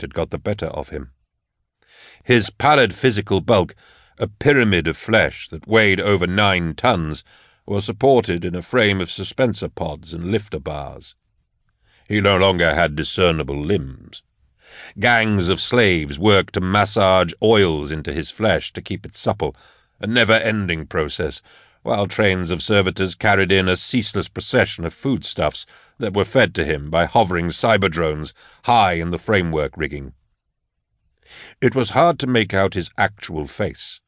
had got the better of him. His pallid physical bulk, a pyramid of flesh that weighed over nine tons, was supported in a frame of suspensor pods and lifter bars. He no longer had discernible limbs. Gangs of slaves worked to massage oils into his flesh to keep it supple, a never-ending process, while trains of servitors carried in a ceaseless procession of foodstuffs that were fed to him by hovering cyberdrones high in the framework rigging. It was hard to make out his actual face,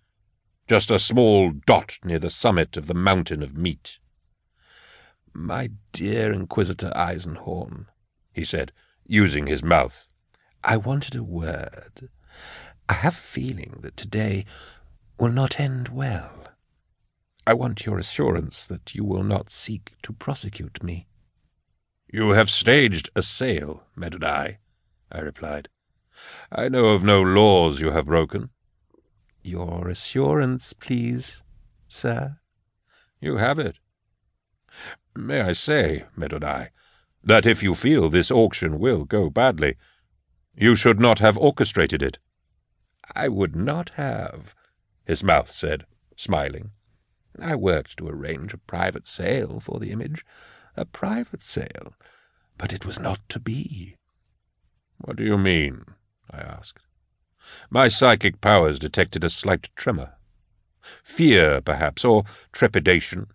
just a small dot near the summit of the mountain of meat. My dear Inquisitor Eisenhorn, he said, using his mouth, I wanted a word. I have a feeling that today will not end well. I want your assurance that you will not seek to prosecute me. You have staged a sale, Medonai, I replied. I know of no laws you have broken. Your assurance, please, sir. You have it. May I say, Medonai, that if you feel this auction will go badly, you should not have orchestrated it. I would not have, his mouth said, smiling. I worked to arrange a private sale for the image, a private sale, but it was not to be. What do you mean? I asked. My psychic powers detected a slight tremor. Fear, perhaps, or trepidation.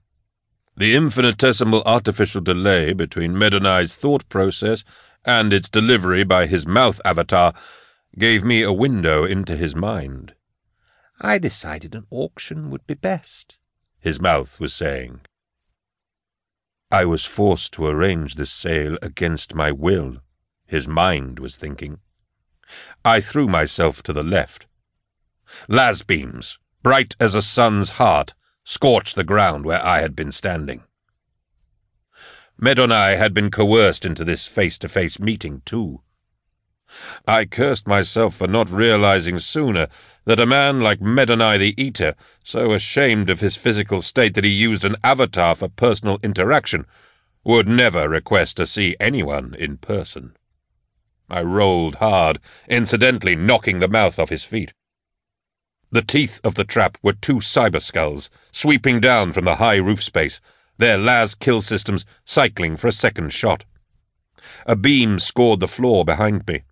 The infinitesimal artificial delay between Medonai's thought process and its delivery by his mouth avatar gave me a window into his mind. I decided an auction would be best, his mouth was saying. I was forced to arrange this sale against my will, his mind was thinking. I threw myself to the left. Las beams, bright as a sun's heart, scorched the ground where I had been standing. Medonai had been coerced into this face-to-face meeting, too. I cursed myself for not realizing sooner that a man like Medonai the Eater, so ashamed of his physical state that he used an avatar for personal interaction, would never request to see anyone in person. I rolled hard, incidentally knocking the mouth off his feet. The teeth of the trap were two cyber skulls, sweeping down from the high roof space, their las kill systems cycling for a second shot. A beam scored the floor behind me.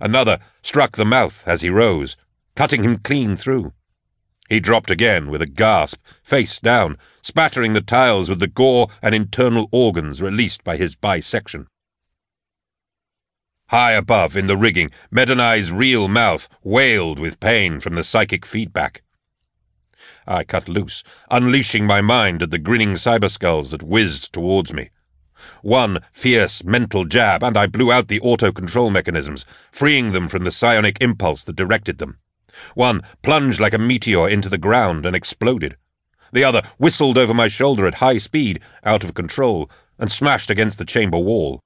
Another struck the mouth as he rose, cutting him clean through. He dropped again with a gasp, face down, spattering the tiles with the gore and internal organs released by his bisection. High above, in the rigging, Medonai's real mouth wailed with pain from the psychic feedback. I cut loose, unleashing my mind at the grinning cyberskulls that whizzed towards me. One fierce mental jab, and I blew out the auto-control mechanisms, freeing them from the psionic impulse that directed them. One plunged like a meteor into the ground and exploded. The other whistled over my shoulder at high speed, out of control, and smashed against the chamber wall.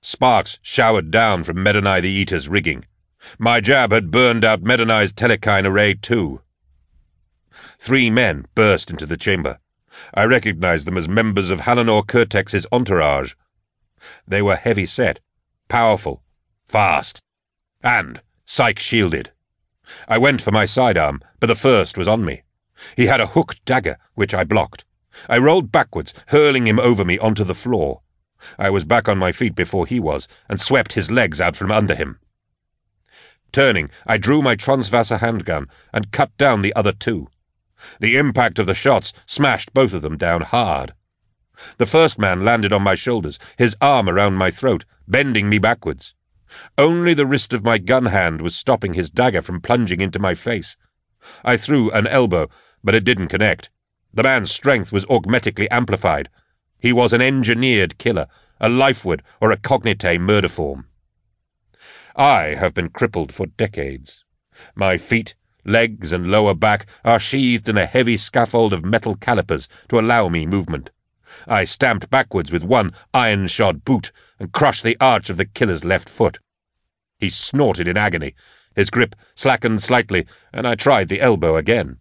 Sparks showered down from Medonai the Eater's rigging. My jab had burned out Medonai's telekine array too. Three men burst into the chamber. I recognized them as members of Helena Curtex's entourage. They were heavy-set, powerful, fast, and psych-shielded. I went for my sidearm, but the first was on me. He had a hooked dagger, which I blocked. I rolled backwards, hurling him over me onto the floor. I was back on my feet before he was, and swept his legs out from under him. Turning, I drew my Transwasser handgun and cut down the other two. The impact of the shots smashed both of them down hard. The first man landed on my shoulders, his arm around my throat, bending me backwards. Only the wrist of my gun hand was stopping his dagger from plunging into my face. I threw an elbow, but it didn't connect. The man's strength was augmetically amplified. He was an engineered killer, a lifeward or a cognite murder form. I have been crippled for decades. My feet, legs, and lower back are sheathed in a heavy scaffold of metal calipers to allow me movement. I stamped backwards with one iron-shod boot and crushed the arch of the killer's left foot. He snorted in agony. His grip slackened slightly, and I tried the elbow again.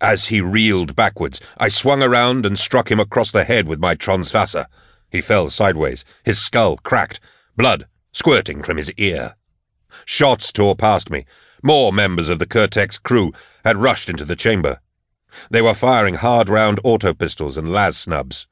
As he reeled backwards, I swung around and struck him across the head with my Transwasser. He fell sideways, his skull cracked. Blood squirting from his ear. Shots tore past me. More members of the Curtex crew had rushed into the chamber. They were firing hard-round auto pistols and las snubs.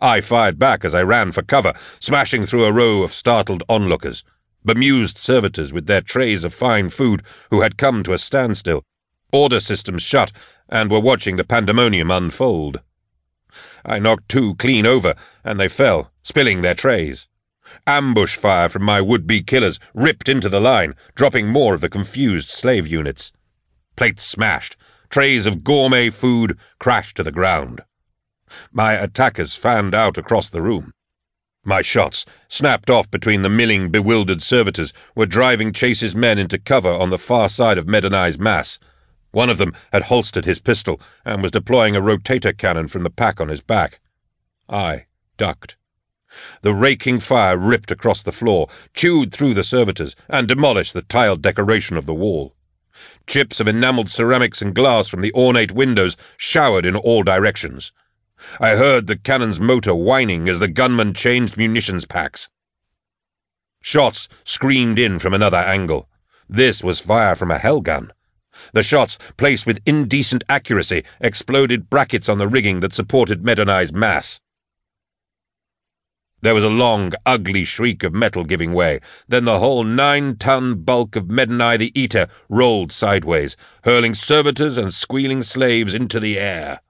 I fired back as I ran for cover, smashing through a row of startled onlookers, bemused servitors with their trays of fine food who had come to a standstill, order systems shut, and were watching the pandemonium unfold. I knocked two clean over, and they fell, spilling their trays. Ambush fire from my would-be killers ripped into the line, dropping more of the confused slave units. Plates smashed, trays of gourmet food crashed to the ground. My attackers fanned out across the room. My shots, snapped off between the milling, bewildered servitors, were driving Chase's men into cover on the far side of Medonai's mass. One of them had holstered his pistol and was deploying a rotator cannon from the pack on his back. I ducked. The raking fire ripped across the floor, chewed through the servitors, and demolished the tiled decoration of the wall. Chips of enamelled ceramics and glass from the ornate windows showered in all directions. I heard the cannon's motor whining as the gunman changed munitions packs. Shots screamed in from another angle. This was fire from a hell gun. The shots, placed with indecent accuracy, exploded brackets on the rigging that supported Medonai's mass. There was a long, ugly shriek of metal giving way. Then the whole nine-ton bulk of Medonai the Eater rolled sideways, hurling servitors and squealing slaves into the air.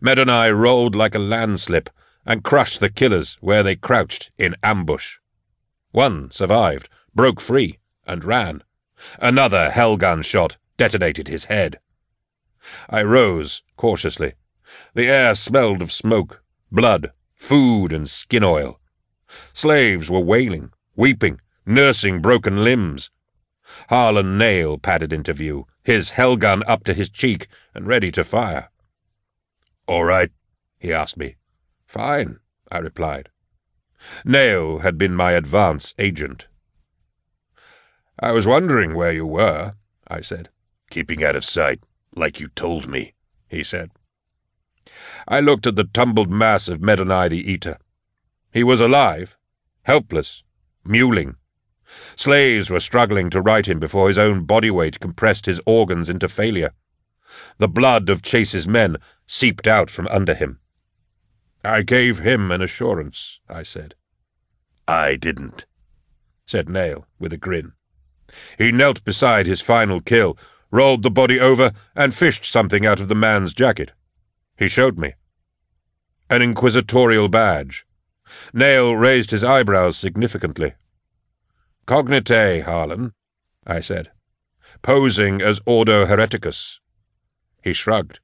Medonai rolled like a landslip and crushed the killers where they crouched in ambush. One survived, broke free, and ran. Another hellgun shot detonated his head. I rose cautiously. The air smelled of smoke, blood, food, and skin oil. Slaves were wailing, weeping, nursing broken limbs. Harlon Nayl padded into view, his hellgun up to his cheek and ready to fire. All right, he asked me. Fine, I replied. Nayl had been my advance agent. I was wondering where you were, I said. Keeping out of sight, like you told me, he said. I looked at the tumbled mass of Medonai the Eater. He was alive, helpless, mewling. Slaves were struggling to right him before his own body weight compressed his organs into failure. The blood of Chase's men seeped out from under him. I gave him an assurance, I said. I didn't, said Nayl with a grin. He knelt beside his final kill, rolled the body over, and fished something out of the man's jacket. He showed me. An inquisitorial badge. Nayl raised his eyebrows significantly. Cognite, Harlon, I said, posing as Ordo Hereticus. He shrugged.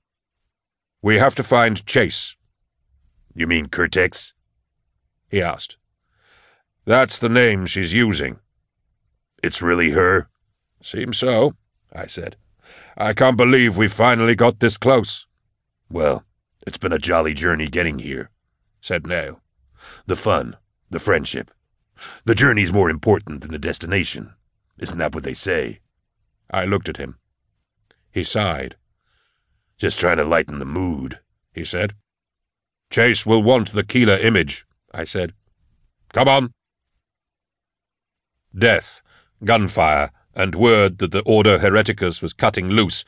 We have to find Chase. You mean Curtex? He asked. That's the name she's using. It's really her? Seems so, I said. I can't believe we finally got this close. Well, it's been a jolly journey getting here, said Nayl. The fun, the friendship. The journey's more important than the destination. Isn't that what they say? I looked at him. He sighed. Just trying to lighten the mood, he said. Chase will want the Keeler image, I said. Come on. Death, gunfire, and word that the Ordo Hereticus was cutting loose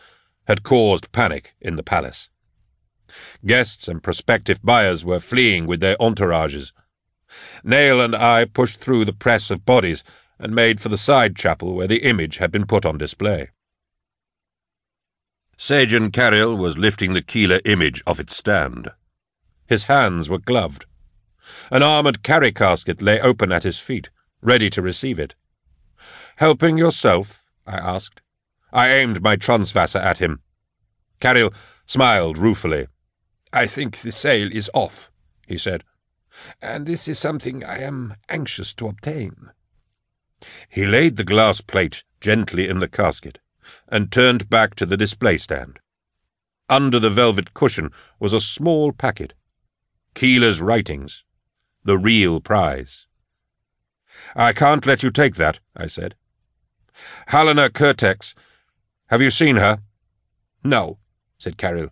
had caused panic in the palace. Guests and prospective buyers were fleeing with their entourages. Nayl and I pushed through the press of bodies and made for the side chapel where the image had been put on display. Sajan Carriel was lifting the Keeler image off its stand. His hands were gloved. An armoured carry casket lay open at his feet, ready to receive it. Helping yourself? I asked. I aimed my transvasser at him. Carriel smiled ruefully. I think the sale is off, he said, and this is something I am anxious to obtain. He laid the glass plate gently in the casket and turned back to the display stand. Under the velvet cushion was a small packet. Keeler's writings. The real prize. I can't let you take that, I said. Helena Curtex. Have you seen her? No, said Carriel.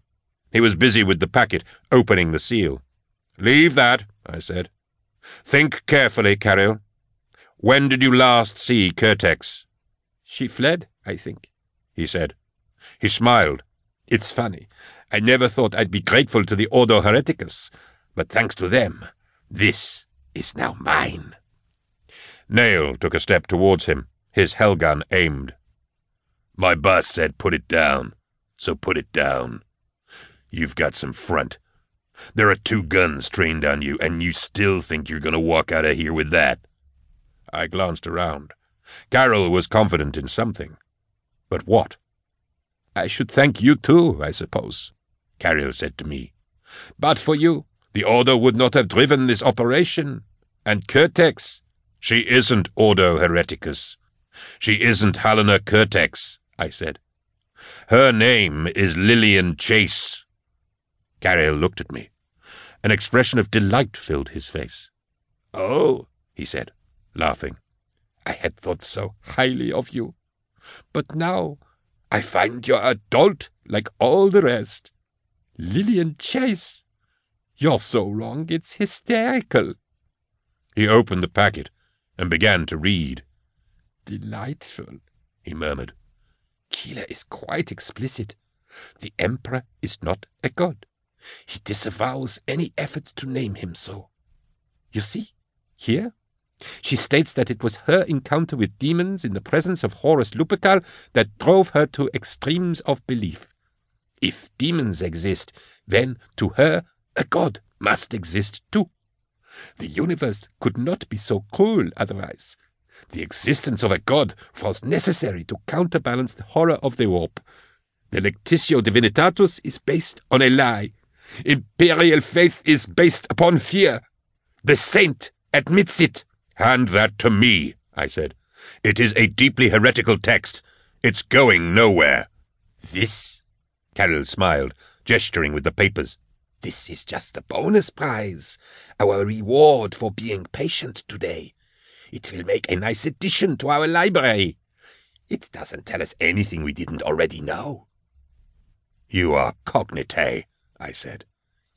He was busy with the packet, opening the seal. Leave that, I said. Think carefully, Carriel. when did you last see Curtex? She fled, I think, he said. He smiled. It's funny. I never thought I'd be grateful to the Ordo Hereticus, but thanks to them, this is now mine. Nayl took a step towards him, his Hellgun aimed. My boss said put it down, so put it down. You've got some front. There are two guns trained on you, and you still think you're going to walk out of here with that? I glanced around. Carol was confident in something. But what? I should thank you too, I suppose, Carroll said to me. But for you, the Order would not have driven this operation. And Curtex, she isn't Ordo Hereticus. She isn't Helena Curtex, I said. Her name is Lillian Chase. Carroll looked at me. An expression of delight filled his face. Oh, he said, laughing. I had thought so highly of you. But now I find you're a dolt like all the rest. Lillian Chase. You're so wrong, it's hysterical. He opened the packet and began to read. Delightful, he murmured. Keeler is quite explicit. The Emperor is not a god. He disavows any effort to name him so. You see, here, she states that it was her encounter with demons in the presence of Horus Lupercal that drove her to extremes of belief. If demons exist, then to her a god must exist too. The universe could not be so cruel otherwise. The existence of a god was necessary to counterbalance the horror of the warp. The Lectitio Divinitatus is based on a lie. Imperial faith is based upon fear. The saint admits it. Hand that to me, I said. It is a deeply heretical text. It's going nowhere. This? Carroll smiled, gesturing with the papers. This is just a bonus prize, our reward for being patient today. It will make a nice addition to our library. It doesn't tell us anything we didn't already know. You are cognite, I said.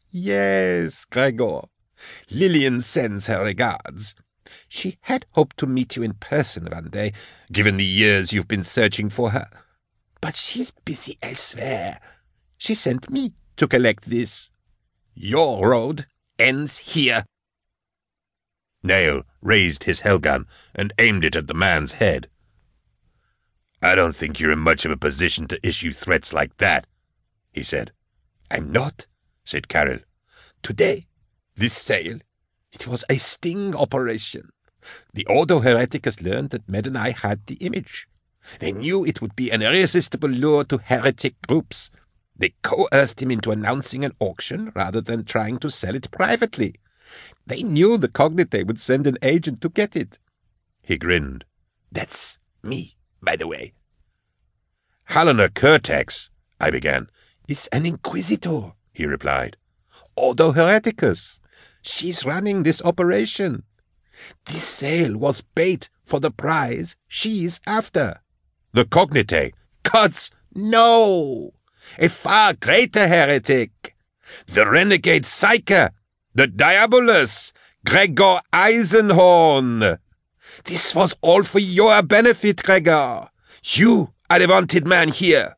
Yes, Gregor. Lillian sends her regards. She had hoped to meet you in person one day, given the years you've been searching for her. But she's busy elsewhere. She sent me to collect this. Your road ends here. Nayl raised his Hellgun and aimed it at the man's head. I don't think you're in much of a position to issue threats like that, he said. I'm not, said Carroll. Today, this sale, it was a sting operation. The Ordo Hereticus learned that Medonai had the image. They knew it would be an irresistible lure to heretic groups. They coerced him into announcing an auction rather than trying to sell it privately. They knew the Cognite would send an agent to get it. He grinned. That's me, by the way. Helena Curtex, I began. Is an inquisitor, he replied. Ordo Hereticus. She's running this operation. This sale was bait for the prize she's after. The Cognite. Gods, no! A far greater heretic. The renegade Psyker the Diabolus, Gregor Eisenhorn. This was all for your benefit, Gregor. You are the wanted man here.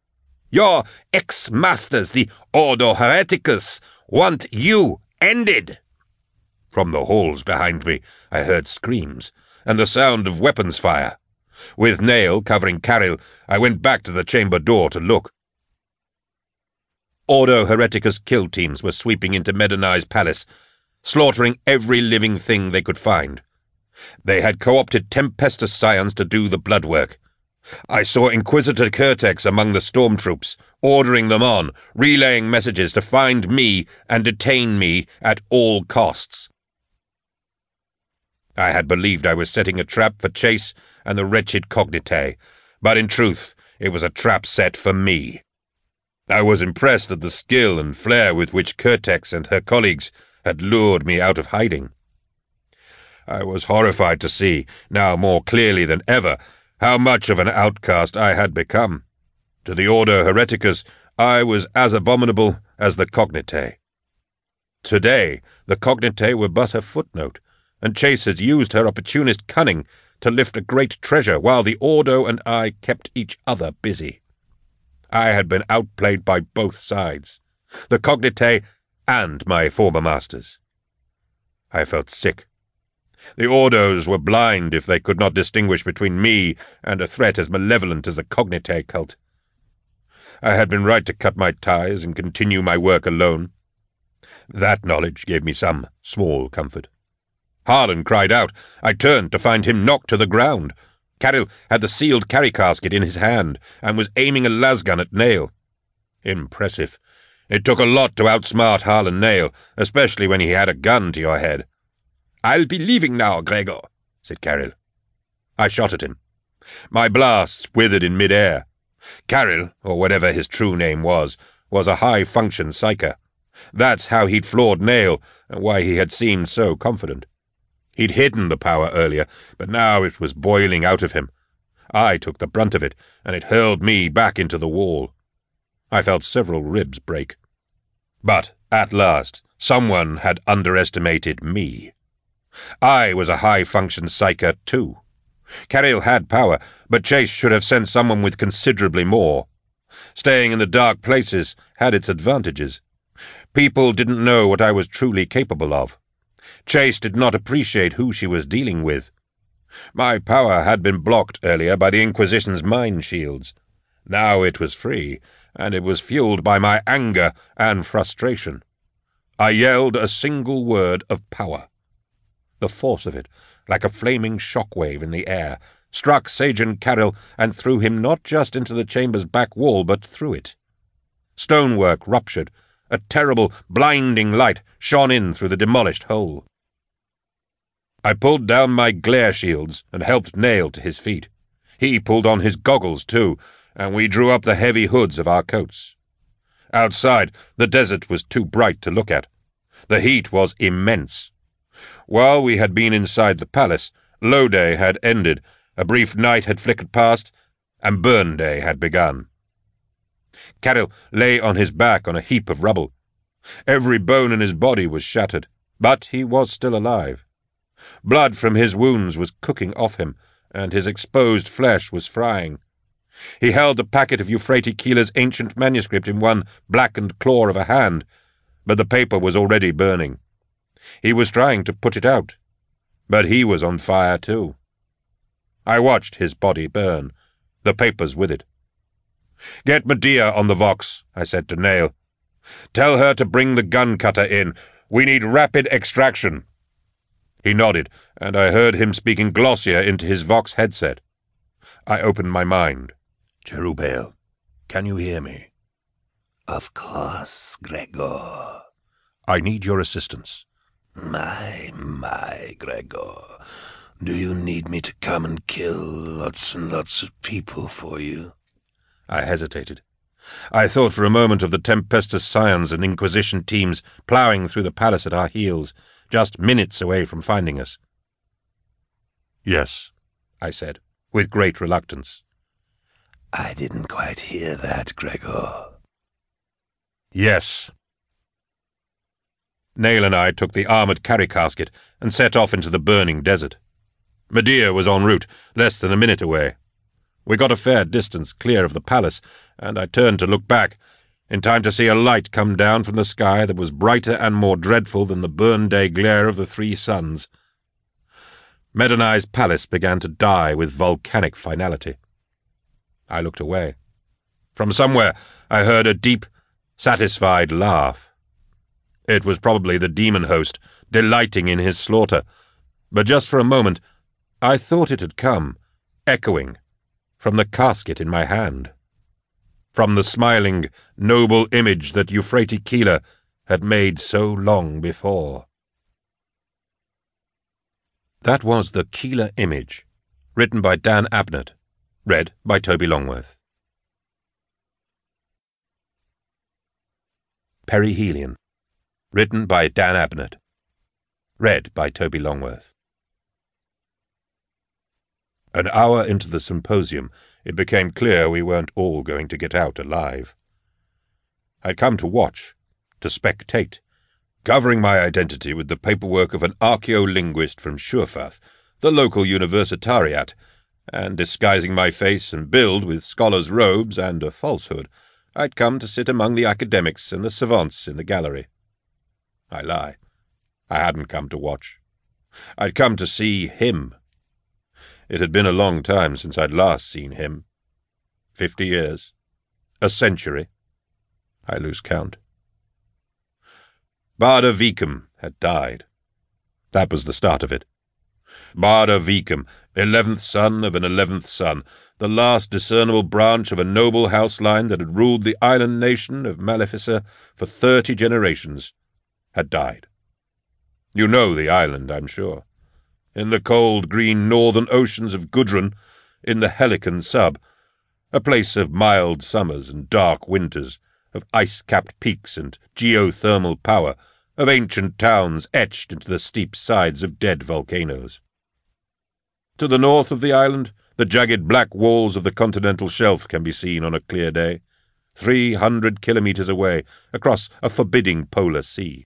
Your ex-masters, the Ordo Hereticus, want you ended. From the halls behind me, I heard screams and the sound of weapons fire. With Nayl covering Carroll, I went back to the chamber door to look. Ordo Hereticus kill teams were sweeping into Medonai's palace, slaughtering every living thing they could find. They had co-opted Tempestus scions to do the blood work. I saw Inquisitor Curtex among the stormtroops, ordering them on, relaying messages to find me and detain me at all costs. I had believed I was setting a trap for Chase and the wretched Cognite, but in truth it was a trap set for me. I was impressed at the skill and flair with which Curtex and her colleagues had lured me out of hiding. I was horrified to see, now more clearly than ever, how much of an outcast I had become. To the Ordo Hereticus, I was as abominable as the Cognite. Today, the Cognite were but a footnote, and Chase had used her opportunist cunning to lift a great treasure while the Ordo and I kept each other busy. I had been outplayed by both sides, the cognite and my former masters. I felt sick. The Ordos were blind if they could not distinguish between me and a threat as malevolent as the cognite cult. I had been right to cut my ties and continue my work alone. That knowledge gave me some small comfort. Harlon cried out. I turned to find him knocked to the ground. Carrill had the sealed carry casket in his hand and was aiming a lasgun at Nayl. Impressive. It took a lot to outsmart Harlon Nayl, especially when he had a gun to your head. I'll be leaving now, Gregor, said Carrill. I shot at him. My blasts withered in mid-air. Carrill, or whatever his true name was, was a high-function psyker. That's how he'd floored Nayl, and why he had seemed so confident. He'd hidden the power earlier, but now it was boiling out of him. I took the brunt of it, and it hurled me back into the wall. I felt several ribs break. But, at last, someone had underestimated me. I was a high-function psyker, too. Carrill had power, but Chase should have sent someone with considerably more. Staying in the dark places had its advantages. People didn't know what I was truly capable of. Chase did not appreciate who she was dealing with. My power had been blocked earlier by the Inquisition's mind shields. Now it was free, and it was fueled by my anger and frustration. I yelled a single word of power. The force of it, like a flaming shock wave in the air, struck Sagen Carrill and threw him not just into the chamber's back wall, but through it. Stonework ruptured. A terrible, blinding light shone in through the demolished hole. I pulled down my glare shields and helped Nayl to his feet. He pulled on his goggles, too, and we drew up the heavy hoods of our coats. Outside, the desert was too bright to look at. The heat was immense. While we had been inside the palace, low day had ended, a brief night had flickered past, and Burn Day had begun. Carrill lay on his back on a heap of rubble. Every bone in his body was shattered, but he was still alive. Blood from his wounds was cooking off him, and his exposed flesh was frying. He held the packet of Euphrates Keeler's ancient manuscript in one blackened claw of a hand, but the paper was already burning. He was trying to put it out, but he was on fire too. I watched his body burn, the papers with it. Get Medea on the Vox, I said to Nayl. Tell her to bring the gun cutter in. We need rapid extraction. He nodded, and I heard him speaking Glossia into his Vox headset. I opened my mind. Cherubael, can you hear me? Of course, Gregor. I need your assistance. My, my, Gregor. Do you need me to come and kill lots and lots of people for you? I hesitated. I thought for a moment of the Tempestus Scions and Inquisition teams ploughing through the palace at our heels, just minutes away from finding us. Yes, I said, with great reluctance. I didn't quite hear that, Gregor. Yes. Nayl and I took the armoured carry casket and set off into the burning desert. Medea was en route, less than a minute away. We got a fair distance clear of the palace, and I turned to look back, in time to see a light come down from the sky that was brighter and more dreadful than the burn-day glare of the three suns. Medonai's palace began to die with volcanic finality. I looked away. From somewhere I heard a deep, satisfied laugh. It was probably the demon host, delighting in his slaughter, but just for a moment I thought it had come, echoing, from the casket in my hand from the smiling, noble image that Euphrates Keeler had made so long before. That was the Keeler image, written by Dan Abnett, read by Toby Longworth. Perihelion, written by Dan Abnett, read by Toby Longworth. An hour into the symposium, it became clear we weren't all going to get out alive. I'd come to watch, to spectate, covering my identity with the paperwork of an archaeolinguist from Shurfath, the local universitariat, and disguising my face and build with scholars' robes and a falsehood, I'd come to sit among the academics and the savants in the gallery. I lie. I hadn't come to watch. I'd come to see him. It had been a long time since I'd last seen him. Fifty years. A century. I lose count. Barda Vicum had died. That was the start of it. Barda Vicum, eleventh son of an eleventh son, the last discernible branch of a noble house line that had ruled the island nation of Maleficea for thirty generations, had died. You know the island, I'm sure. In the cold green northern oceans of Gudrun, in the Helican sub, a place of mild summers and dark winters, of ice-capped peaks and geothermal power, of ancient towns etched into the steep sides of dead volcanoes. To the north of the island, the jagged black walls of the continental shelf can be seen on a clear day, three hundred kilometres away, across a forbidding polar sea.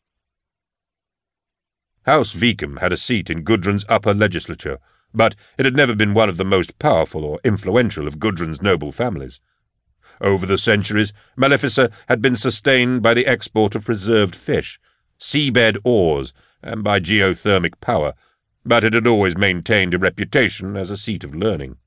House Vicum had a seat in Gudrun's upper legislature, but it had never been one of the most powerful or influential of Gudrun's noble families. Over the centuries, Maleficea had been sustained by the export of preserved fish, seabed ores, and by geothermic power, but it had always maintained a reputation as a seat of learning.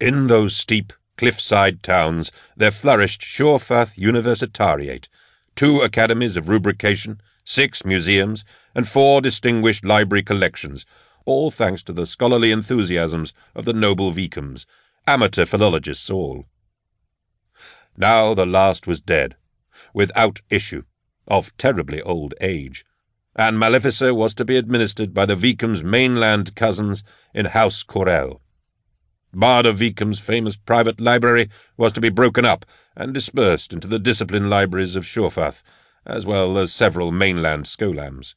In those steep, cliffside towns there flourished Shorfath Universitariate, two academies of rubrication, six museums, and four distinguished library collections, all thanks to the scholarly enthusiasms of the noble Vicums, amateur philologists all. Now the last was dead, without issue, of terribly old age, and Maleficea was to be administered by the Vicums' mainland cousins in House Corel. Barda Vicum's famous private library was to be broken up and dispersed into the discipline libraries of Shorfath, as well as several mainland scholams.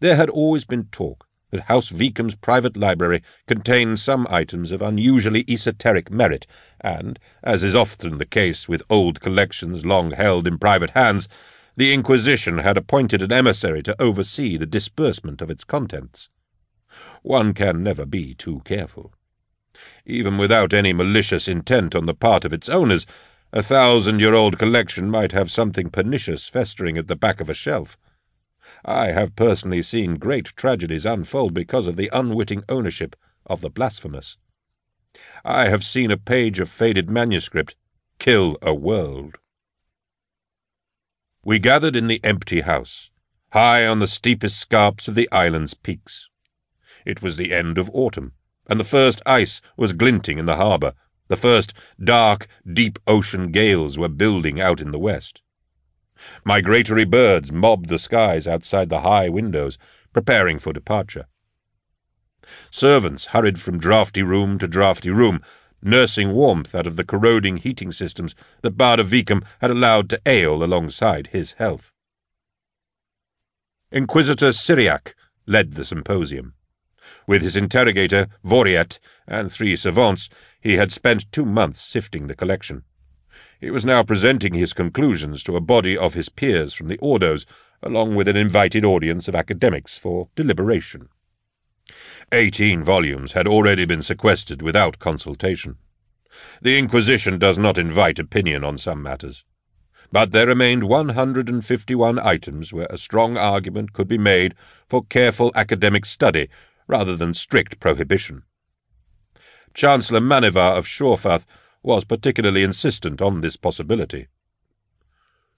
There had always been talk that House Vicum's private library contained some items of unusually esoteric merit, and, as is often the case with old collections long held in private hands, the Inquisition had appointed an emissary to oversee the disbursement of its contents. One can never be too careful. Even without any malicious intent on the part of its owners, a thousand-year-old collection might have something pernicious festering at the back of a shelf. I have personally seen great tragedies unfold because of the unwitting ownership of the blasphemous. I have seen a page of faded manuscript kill a world. We gathered in the empty house, high on the steepest scarps of the island's peaks. It was the end of autumn, and the first ice was glinting in the harbour, the first dark, deep ocean gales were building out in the west. Migratory birds mobbed the skies outside the high windows, preparing for departure. Servants hurried from draughty room to draughty room, nursing warmth out of the corroding heating systems that Barda Vicum had allowed to ail alongside his health. Inquisitor Syriac led the symposium. With his interrogator, Voriat, and three savants, he had spent two months sifting the collection. He was now presenting his conclusions to a body of his peers from the Ordos, along with an invited audience of academics for deliberation. Eighteen volumes had already been sequestered without consultation. The Inquisition does not invite opinion on some matters. But there remained 151 items where a strong argument could be made for careful academic study rather than strict prohibition. Chancellor Manivar of Shorfath was particularly insistent on this possibility.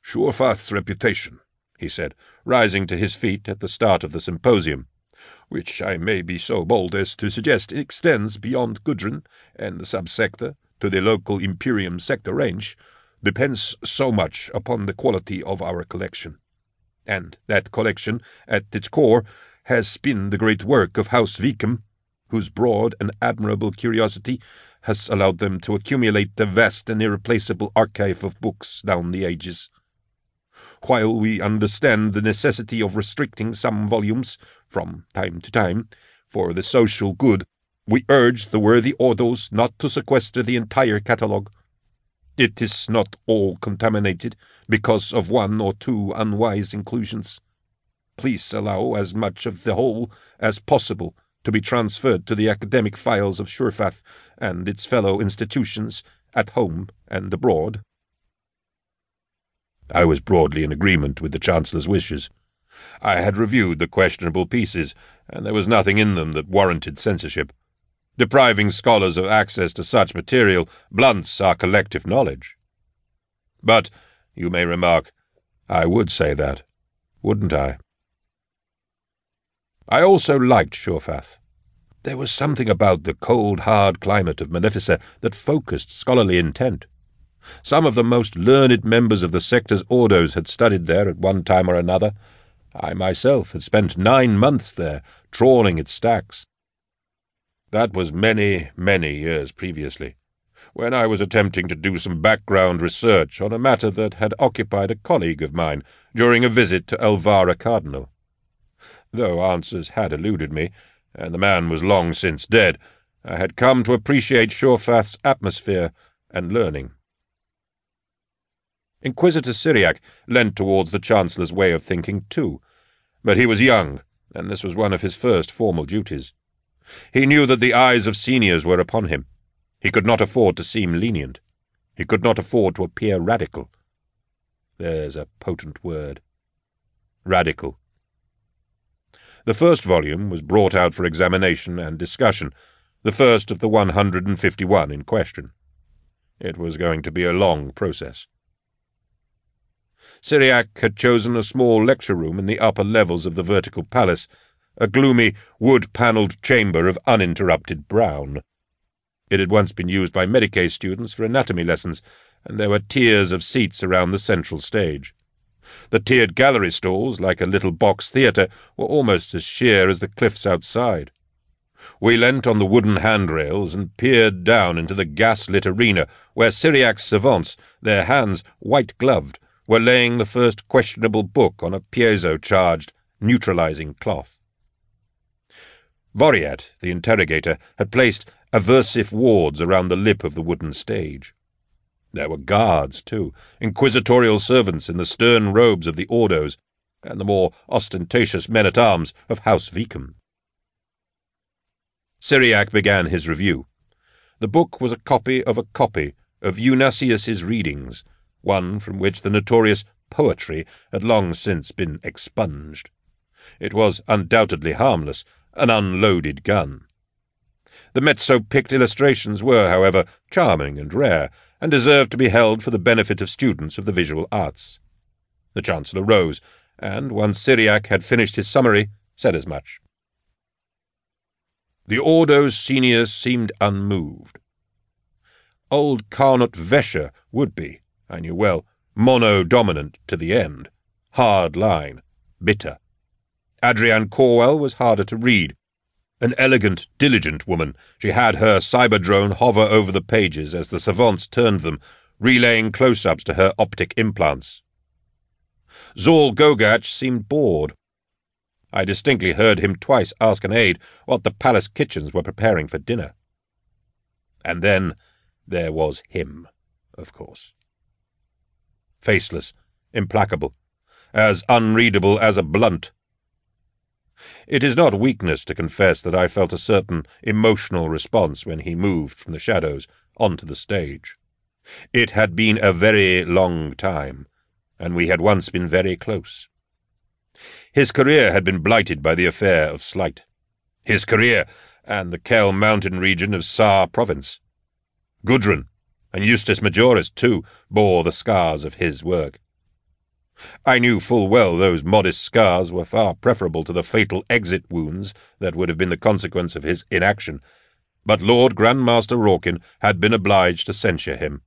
Shorfath's reputation, he said, rising to his feet at the start of the symposium, which I may be so bold as to suggest extends beyond Gudrun and the subsector to the local Imperium sector range, depends so much upon the quality of our collection. And that collection, at its core, has been the great work of House Vicum, whose broad and admirable curiosity has allowed them to accumulate a vast and irreplaceable archive of books down the ages. While we understand the necessity of restricting some volumes, from time to time, for the social good, we urge the worthy Ordos not to sequester the entire catalogue. It is not all contaminated because of one or two unwise inclusions. Please allow as much of the whole as possible to be transferred to the academic files of Shurfath and its fellow institutions, at home and abroad. I was broadly in agreement with the Chancellor's wishes. I had reviewed the questionable pieces, and there was nothing in them that warranted censorship. Depriving scholars of access to such material blunts our collective knowledge. But, you may remark, I would say that, wouldn't I? I also liked Shurfath. There was something about the cold, hard climate of Maleficea that focused scholarly intent. Some of the most learned members of the sector's ordos had studied there at one time or another. I myself had spent nine months there, trawling its stacks. That was many, many years previously, when I was attempting to do some background research on a matter that had occupied a colleague of mine during a visit to Elvara Cardinal. Though answers had eluded me, and the man was long since dead, I had come to appreciate Shurfath's atmosphere and learning. Inquisitor Syriac leant towards the Chancellor's way of thinking too, but he was young, and this was one of his first formal duties. He knew that the eyes of seniors were upon him. He could not afford to seem lenient. He could not afford to appear radical. There's a potent word. Radical. The first volume was brought out for examination and discussion, the first of the 151 in question. It was going to be a long process. Syriac had chosen a small lecture room in the upper levels of the vertical palace, a gloomy, wood-panelled chamber of uninterrupted brown. It had once been used by Medicae students for anatomy lessons, and there were tiers of seats around the central stage. The tiered gallery stalls, like a little box theatre, were almost as sheer as the cliffs outside. We leant on the wooden handrails and peered down into the gas-lit arena where Syriac's savants, their hands white-gloved, were laying the first questionable book on a piezo-charged, neutralizing cloth. Voriat, the interrogator, had placed aversive wards around the lip of the wooden stage. There were guards, too, inquisitorial servants in the stern robes of the Ordos, and the more ostentatious men-at-arms of House Vicum. Syriac began his review. The book was a copy of a copy of Eunasius's readings, one from which the notorious poetry had long since been expunged. It was undoubtedly harmless, an unloaded gun. The mezzo-picked illustrations were, however, charming and rare, and deserved to be held for the benefit of students of the visual arts. The Chancellor rose, and, once Syriac had finished his summary, said as much. The Ordo's seniors seemed unmoved. Old Carnot Vescher would be, I knew well, mono-dominant to the end, hard line, bitter. Adrian Corwell was harder to read, an elegant, diligent woman, she had her cyberdrone hover over the pages as the savants turned them, relaying close-ups to her optic implants. Zal Gogach seemed bored. I distinctly heard him twice ask an aide what the palace kitchens were preparing for dinner. And then there was him, of course. Faceless, implacable, as unreadable as a blunt, it is not weakness to confess that I felt a certain emotional response when he moved from the shadows onto the stage. It had been a very long time, and we had once been very close. His career had been blighted by the affair of Slyte. His career, and the Kell mountain region of Saar province. Gudrun, and Eustace Majoris, too, bore the scars of his work. I knew full well those modest scars were far preferable to the fatal exit wounds that would have been the consequence of his inaction, but Lord Grandmaster Rorken had been obliged to censure him.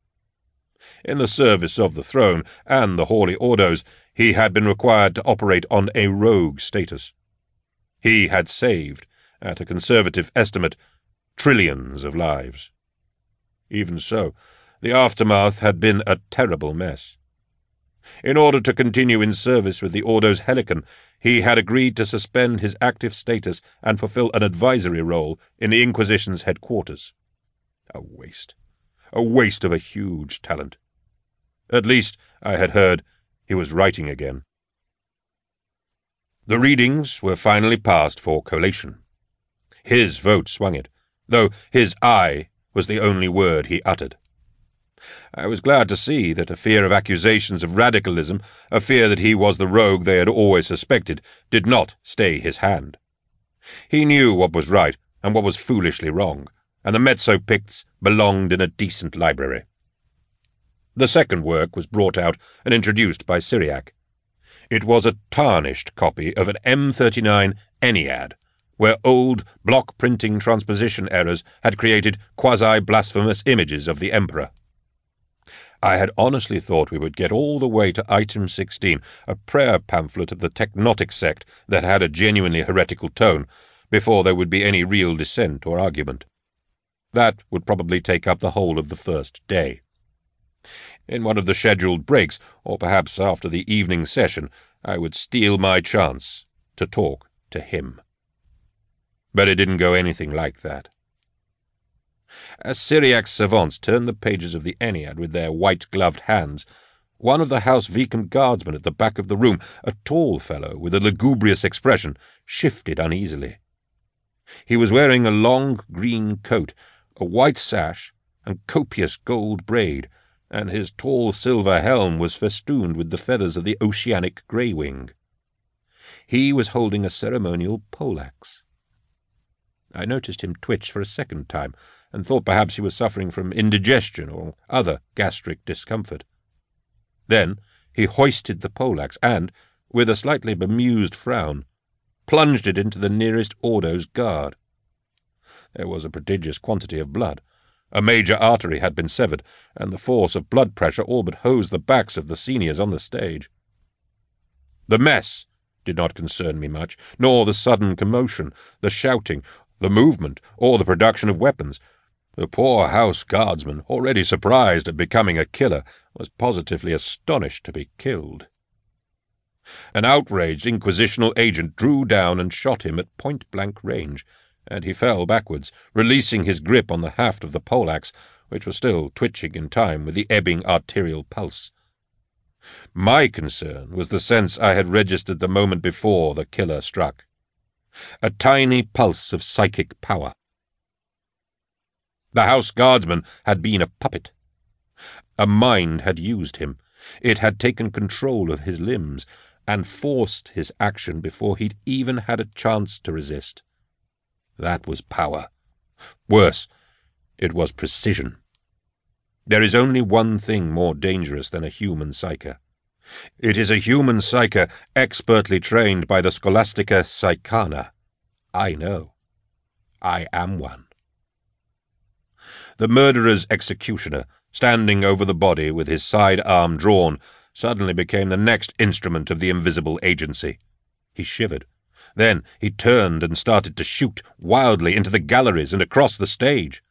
In the service of the throne and the Holy Ordos, he had been required to operate on a rogue status. He had saved, at a conservative estimate, trillions of lives. Even so, the aftermath had been a terrible mess. In order to continue in service with the Ordos Helican, he had agreed to suspend his active status and fulfill an advisory role in the Inquisition's headquarters. A waste. A waste of a huge talent. At least, I had heard, he was writing again. The readings were finally passed for collation. His vote swung it, though his I was the only word he uttered. I was glad to see that a fear of accusations of radicalism, a fear that he was the rogue they had always suspected, did not stay his hand. He knew what was right and what was foolishly wrong, and the Mezzo-Picts belonged in a decent library. The second work was brought out and introduced by Cyriac. It was a tarnished copy of an M39 Ennead, where old block printing transposition errors had created quasi-blasphemous images of the Emperor. I had honestly thought we would get all the way to item 16, a prayer pamphlet of the Technotic sect that had a genuinely heretical tone, before there would be any real dissent or argument. That would probably take up the whole of the first day. In one of the scheduled breaks, or perhaps after the evening session, I would steal my chance to talk to him. But it didn't go anything like that. As Cyriac savants turned the pages of the Ennead with their white-gloved hands, one of the House Vicum guardsmen at the back of the room, a tall fellow with a lugubrious expression, shifted uneasily. He was wearing a long green coat, a white sash, and copious gold braid, and his tall silver helm was festooned with the feathers of the oceanic grey-wing. He was holding a ceremonial poleaxe. I noticed him twitch for a second time, and thought perhaps he was suffering from indigestion or other gastric discomfort. Then he hoisted the poleaxe and, with a slightly bemused frown, plunged it into the nearest Ordo's guard. There was a prodigious quantity of blood. A major artery had been severed, and the force of blood pressure all but hosed the backs of the seniors on the stage. The mess did not concern me much, nor the sudden commotion, the shouting, the movement, or the production of weapons, the poor house guardsman, already surprised at becoming a killer, was positively astonished to be killed. An outraged inquisitional agent drew down and shot him at point-blank range, and he fell backwards, releasing his grip on the haft of the poleaxe, which was still twitching in time with the ebbing arterial pulse. My concern was the sense I had registered the moment before the killer struck. A tiny pulse of psychic power, the house guardsman had been a puppet. A mind had used him. It had taken control of his limbs and forced his action before he'd even had a chance to resist. That was power. Worse, it was precision. There is only one thing more dangerous than a human psyche. It is a human psyche expertly trained by the Scholastia Psykana. I know. I am one. The murderer's executioner, standing over the body with his side arm drawn, suddenly became the next instrument of the invisible agency. He shivered. Then he turned and started to shoot wildly into the galleries and across the stage.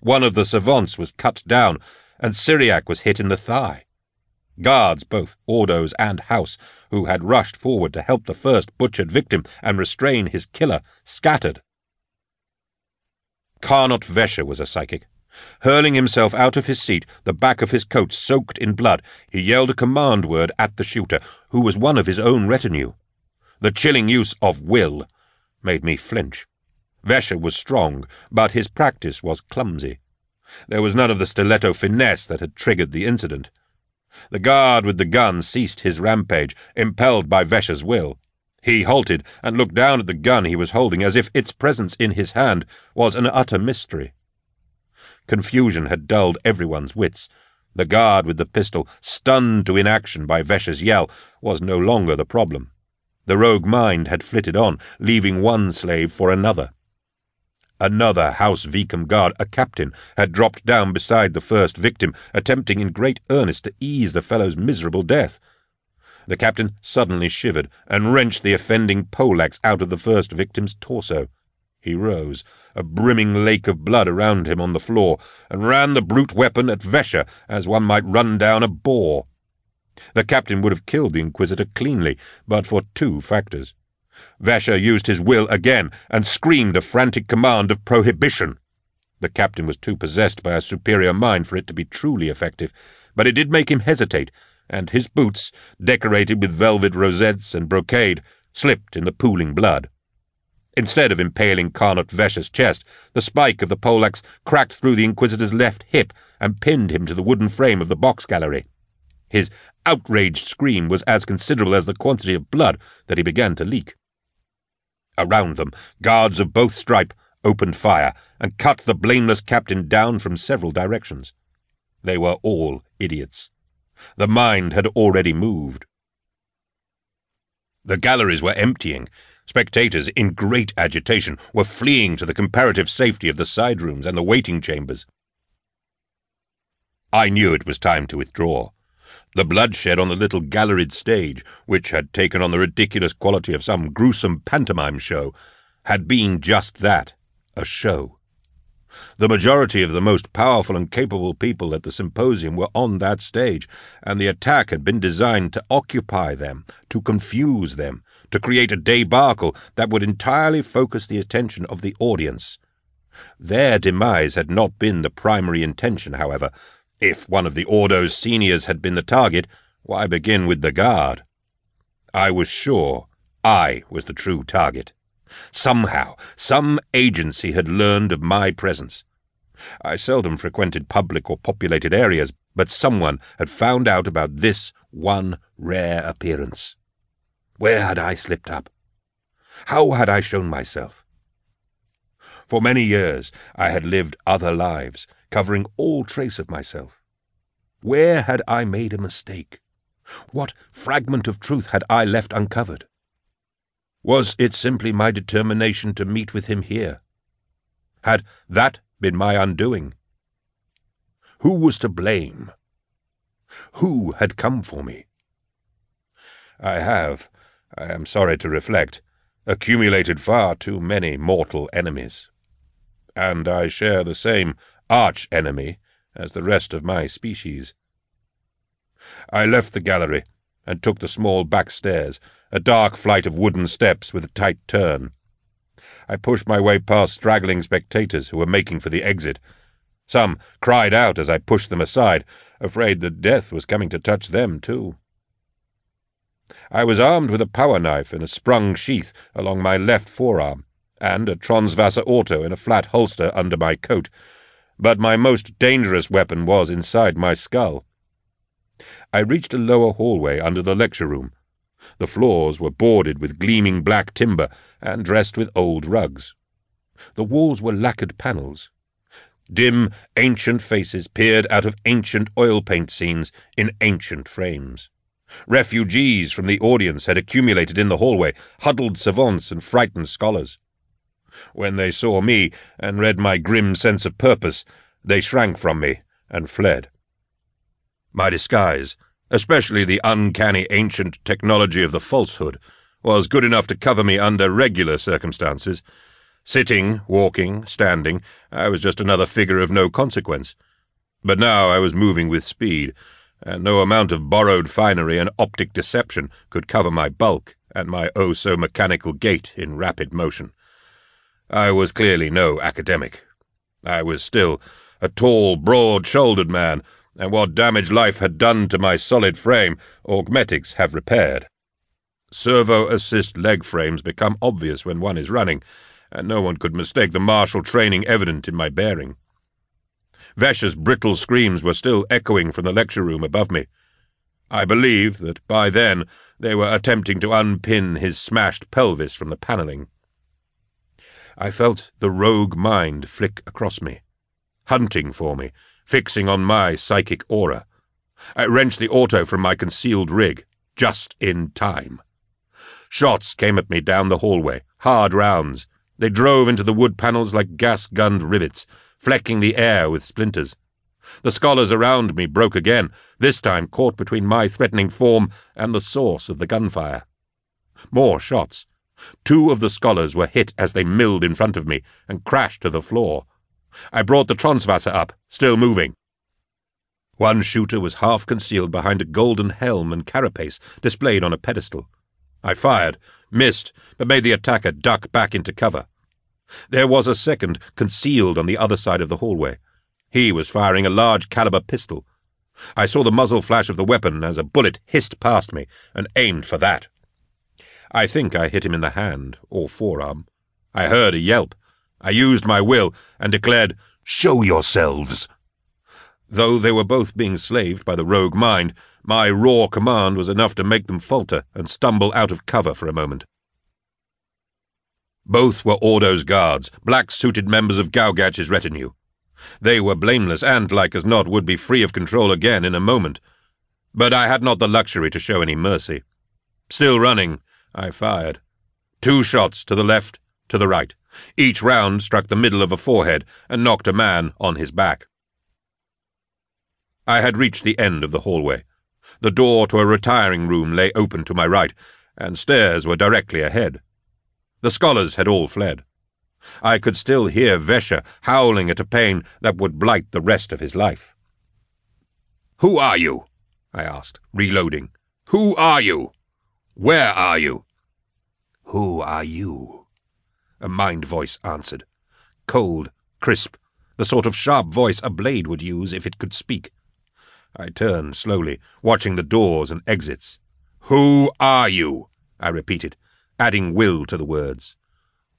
One of the savants was cut down, and Cyriac was hit in the thigh. Guards, both Ordos and House, who had rushed forward to help the first butchered victim and restrain his killer, scattered. Carnot Vescher was a psychic. Hurling himself out of his seat, the back of his coat soaked in blood, he yelled a command word at the shooter, who was one of his own retinue. The chilling use of will made me flinch. Vescher was strong, but his practice was clumsy. There was none of the stiletto finesse that had triggered the incident. The guard with the gun ceased his rampage, impelled by Vescher's will. He halted and looked down at the gun he was holding as if its presence in his hand was an utter mystery. Confusion had dulled everyone's wits. The guard with the pistol, stunned to inaction by Vescher's yell, was no longer the problem. The rogue mind had flitted on, leaving one slave for another. Another House Vicum guard, a captain, had dropped down beside the first victim, attempting in great earnest to ease the fellow's miserable death. The captain suddenly shivered and wrenched the offending poleaxe out of the first victim's torso. He rose, a brimming lake of blood around him on the floor, and ran the brute weapon at Vescher as one might run down a boar. The captain would have killed the Inquisitor cleanly, but for two factors. Vescher used his will again and screamed a frantic command of prohibition. The captain was too possessed by a superior mind for it to be truly effective, but it did make him hesitate, and his boots, decorated with velvet rosettes and brocade, slipped in the pooling blood. Instead of impaling Karnot Vesh's chest, the spike of the poleaxe cracked through the Inquisitor's left hip and pinned him to the wooden frame of the box gallery. His outraged scream was as considerable as the quantity of blood that he began to leak. Around them, guards of both stripe opened fire and cut the blameless captain down from several directions. They were all idiots. The mind had already moved. The galleries were emptying, Spectators, in great agitation, were fleeing to the comparative safety of the side rooms and the waiting chambers. I knew it was time to withdraw. The bloodshed on the little galleried stage, which had taken on the ridiculous quality of some gruesome pantomime show, had been just that a show. The majority of the most powerful and capable people at the symposium were on that stage, and the attack had been designed to occupy them, to confuse them, to create a debacle that would entirely focus the attention of the audience. Their demise had not been the primary intention, however. If one of the Ordo's seniors had been the target, why begin with the guard? I was sure I was the true target. Somehow, some agency had learned of my presence. I seldom frequented public or populated areas, but someone had found out about this one rare appearance. Where had I slipped up? How had I shown myself? For many years I had lived other lives, covering all trace of myself. Where had I made a mistake? What fragment of truth had I left uncovered? Was it simply my determination to meet with him here? Had that been my undoing? Who was to blame? Who had come for me? I have, I am sorry to reflect, accumulated far too many mortal enemies. And I share the same arch-enemy as the rest of my species. I left the gallery and took the small back stairs, a dark flight of wooden steps with a tight turn. I pushed my way past straggling spectators who were making for the exit. Some cried out as I pushed them aside, afraid that death was coming to touch them too. I was armed with a power knife in a sprung sheath along my left forearm, and a Transwasser Auto in a flat holster under my coat, but my most dangerous weapon was inside my skull. I reached a lower hallway under the lecture room. The floors were boarded with gleaming black timber and dressed with old rugs. The walls were lacquered panels. Dim, ancient faces peered out of ancient oil paint scenes in ancient frames. Refugees from the audience had accumulated in the hallway, huddled savants and frightened scholars. When they saw me and read my grim sense of purpose, they shrank from me and fled. My disguise, especially the uncanny ancient technology of the falsehood, was good enough to cover me under regular circumstances. Sitting, walking, standing, I was just another figure of no consequence. But now I was moving with speed, and no amount of borrowed finery and optic deception could cover my bulk and my oh-so-mechanical gait in rapid motion. I was clearly no academic. I was still a tall, broad-shouldered man, and what damage life had done to my solid frame, augmetics have repaired. Servo-assist leg frames become obvious when one is running, and no one could mistake the martial training evident in my bearing. Vesh's brittle screams were still echoing from the lecture room above me. I believe that by then they were attempting to unpin his smashed pelvis from the panelling. I felt the rogue mind flick across me, hunting for me, fixing on my psychic aura. I wrenched the auto from my concealed rig, just in time. Shots came at me down the hallway, hard rounds. They drove into the wood panels like gas-gunned rivets, flecking the air with splinters. The scholars around me broke again, this time caught between my threatening form and the source of the gunfire. More shots. Two of the scholars were hit as they milled in front of me and crashed to the floor. I brought the Transwasser up, still moving. One shooter was half concealed behind a golden helm and carapace displayed on a pedestal. I fired, missed, but made the attacker duck back into cover. There was a second concealed on the other side of the hallway. He was firing a large caliber pistol. I saw the muzzle flash of the weapon as a bullet hissed past me and aimed for that. I think I hit him in the hand or forearm. I heard a yelp. I used my will and declared, Show yourselves! Though they were both being slaved by the rogue mind, my raw command was enough to make them falter and stumble out of cover for a moment. Both were Ordo's guards, black-suited members of Gaugach's retinue. They were blameless and, like as not, would be free of control again in a moment. But I had not the luxury to show any mercy. Still running, I fired. Two shots to the left, to the right. Each round struck the middle of a forehead and knocked a man on his back. I had reached the end of the hallway. The door to a retiring room lay open to my right, and stairs were directly ahead. The scholars had all fled. I could still hear Vesha howling at a pain that would blight the rest of his life. Who are you? I asked, reloading. Who are you? Where are you? Who are you? A mind voice answered. Cold, crisp, the sort of sharp voice a blade would use if it could speak. I turned slowly, watching the doors and exits. Who are you? I repeated, adding will to the words.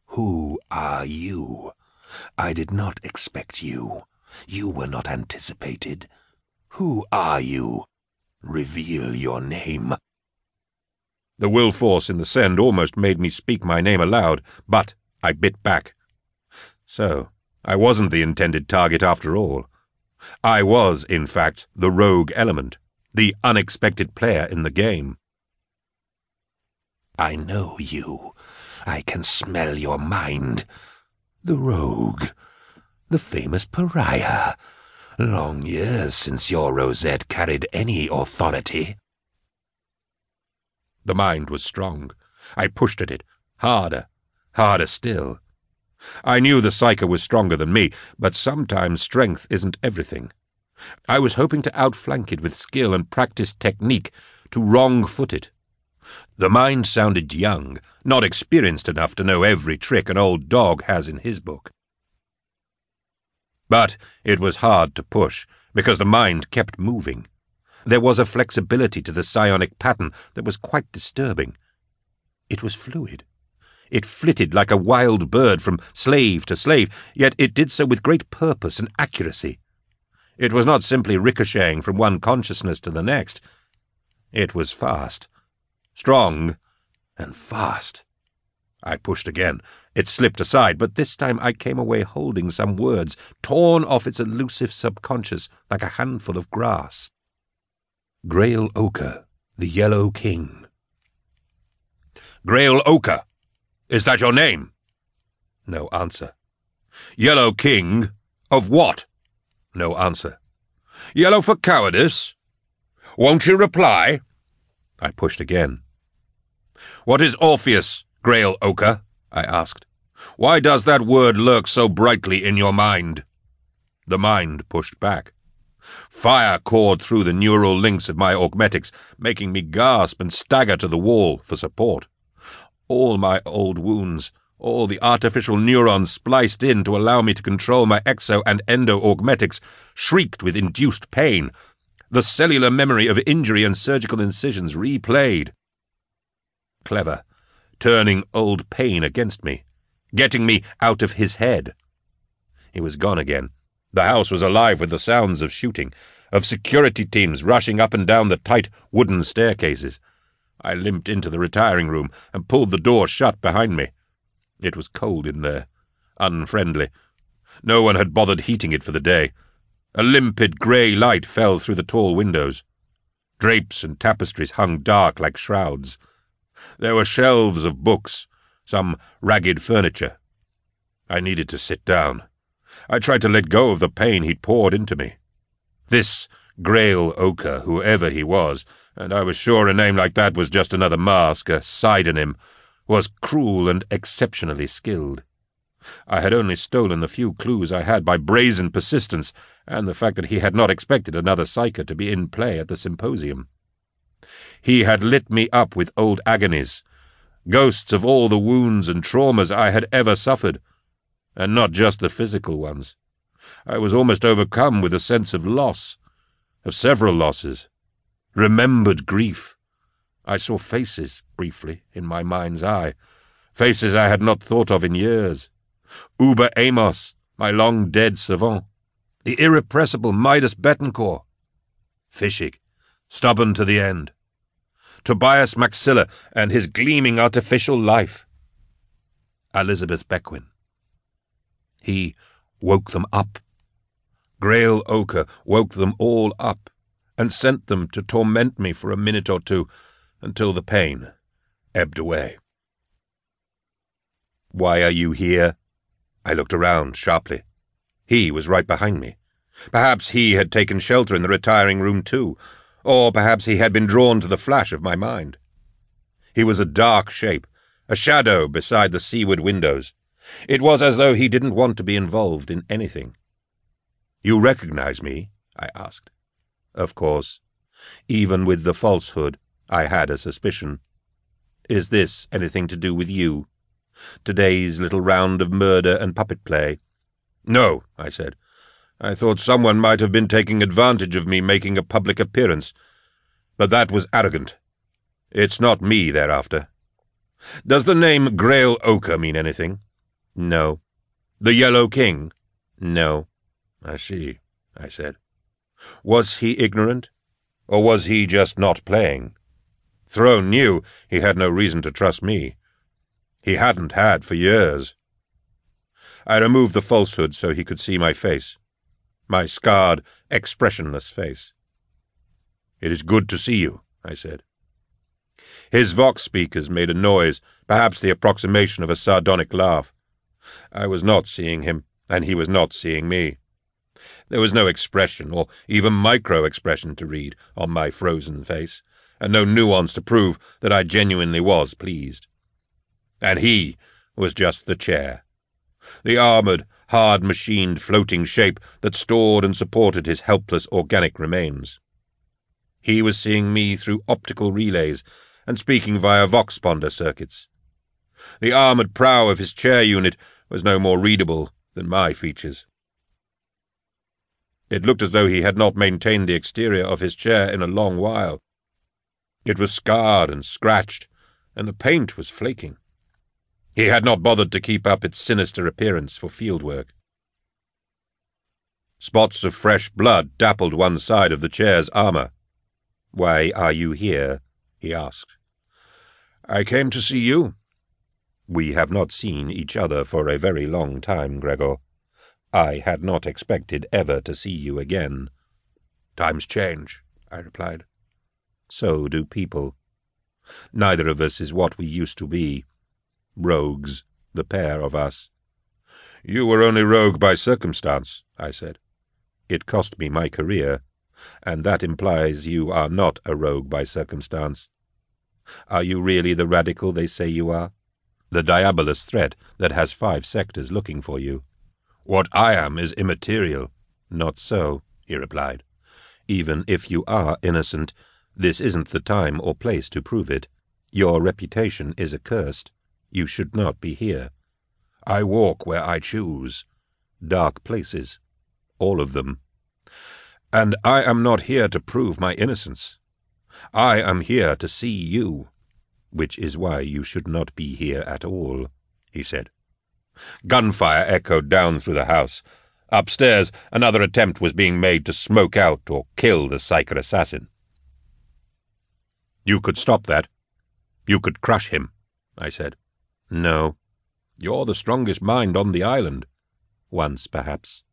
Who are you? I did not expect you. You were not anticipated. Who are you? Reveal your name. The will force in the send almost made me speak my name aloud, but I bit back. So, I wasn't the intended target after all. I was, in fact, the rogue element, the unexpected player in the game. I know you. I can smell your mind. The rogue. The famous pariah. Long years since your rosette carried any authority. The mind was strong. I pushed at it, harder, harder still. I knew the psyker was stronger than me, but sometimes strength isn't everything. I was hoping to outflank it with skill and practiced technique, to wrong-foot it. The mind sounded young, not experienced enough to know every trick an old dog has in his book. But it was hard to push, because the mind kept moving. There was a flexibility to the psionic pattern that was quite disturbing. It was fluid. It flitted like a wild bird from slave to slave, yet it did so with great purpose and accuracy. It was not simply ricocheting from one consciousness to the next. It was fast, strong, and fast. I pushed again. It slipped aside, but this time I came away holding some words, torn off its elusive subconscious like a handful of grass. Grail Ochre, the Yellow King. Grail Ochre, is that your name? No answer. Yellow King of what? No answer. Yellow for cowardice? Won't you reply? I pushed again. What is Orpheus, Grail Ochre? I asked. Why does that word lurk so brightly in your mind? The mind pushed back. Fire cored through the neural links of my augmetics, making me gasp and stagger to the wall for support. All my old wounds, all the artificial neurons spliced in to allow me to control my exo and endo augmetics, shrieked with induced pain. The cellular memory of injury and surgical incisions replayed. Clever, turning old pain against me, getting me out of his head. He was gone again. The house was alive with the sounds of shooting, of security teams rushing up and down the tight wooden staircases. I limped into the retiring room and pulled the door shut behind me. It was cold in there, unfriendly. No one had bothered heating it for the day. A limpid grey light fell through the tall windows. Drapes and tapestries hung dark like shrouds. There were shelves of books, some ragged furniture. I needed to sit down. I tried to let go of the pain he'd poured into me. This Grail Ochre, whoever he was, and I was sure a name like that was just another mask, a pseudonym, was cruel and exceptionally skilled. I had only stolen the few clues I had by brazen persistence and the fact that he had not expected another psyker to be in play at the symposium. He had lit me up with old agonies, ghosts of all the wounds and traumas I had ever suffered, and not just the physical ones. I was almost overcome with a sense of loss, of several losses, remembered grief. I saw faces, briefly, in my mind's eye, Faces I had not thought of in years. Uber Aemos, my long-dead savant. The irrepressible Midas Betancourt. Fischig, stubborn to the end. Tobias Maxilla and his gleaming artificial life. Alizebeth Bequin. He woke them up. Grail Ochre woke them all up and sent them to torment me for a minute or two until the pain ebbed away. Why are you here? I looked around sharply. He was right behind me. Perhaps he had taken shelter in the retiring room too, or perhaps he had been drawn to the flash of my mind. He was a dark shape, a shadow beside the seaward windows. It was as though he didn't want to be involved in anything. You recognize me? I asked. Of course. Even with the falsehood, I had a suspicion. Is this anything to do with you? Today's little round of murder and puppet play? No, I said. I thought someone might have been taking advantage of me making a public appearance, but that was arrogant. It's not me they're after. Does the name Grail Ochre mean anything? No. The Yellow King? No. I see, I said. Was he ignorant? Or was he just not playing? Throne knew he had no reason to trust me. He hadn't had for years. I removed the falsehood so he could see my face my scarred, expressionless face. It is good to see you, I said. His vox speakers made a noise, perhaps the approximation of a sardonic laugh. I was not seeing him, and he was not seeing me. There was no expression, or even micro-expression to read on my frozen face, and no nuance to prove that I genuinely was pleased. And he was just the chair. The armoured, hard-machined floating shape that stored and supported his helpless organic remains. He was seeing me through optical relays and speaking via vox-ponder circuits. The armoured prow of his chair unit was no more readable than my features. It looked as though he had not maintained the exterior of his chair in a long while. It was scarred and scratched, and the paint was flaking. He had not bothered to keep up its sinister appearance for field work. Spots of fresh blood dappled one side of the chair's armour. Why are you here? he asked. I came to see you. We have not seen each other for a very long time, Gregor. I had not expected ever to see you again. Times change, I replied. So do people. Neither of us is what we used to be. Rogues, the pair of us. You were only rogue by circumstance, I said. It cost me my career, and that implies you are not a rogue by circumstance. Are you really the radical they say you are? The diabolous threat that has five sectors looking for you? What I am is immaterial. Not so, he replied. Even if you are innocent, this isn't the time or place to prove it. Your reputation is accursed. You should not be here. I walk where I choose. Dark places. All of them. And I am not here to prove my innocence. I am here to see you, which is why you should not be here at all, he said. Gunfire echoed down through the house. Upstairs, another attempt was being made to smoke out or kill the psyker assassin. You could stop that. You could crush him, I said. No. You're the strongest mind on the island. Once, perhaps.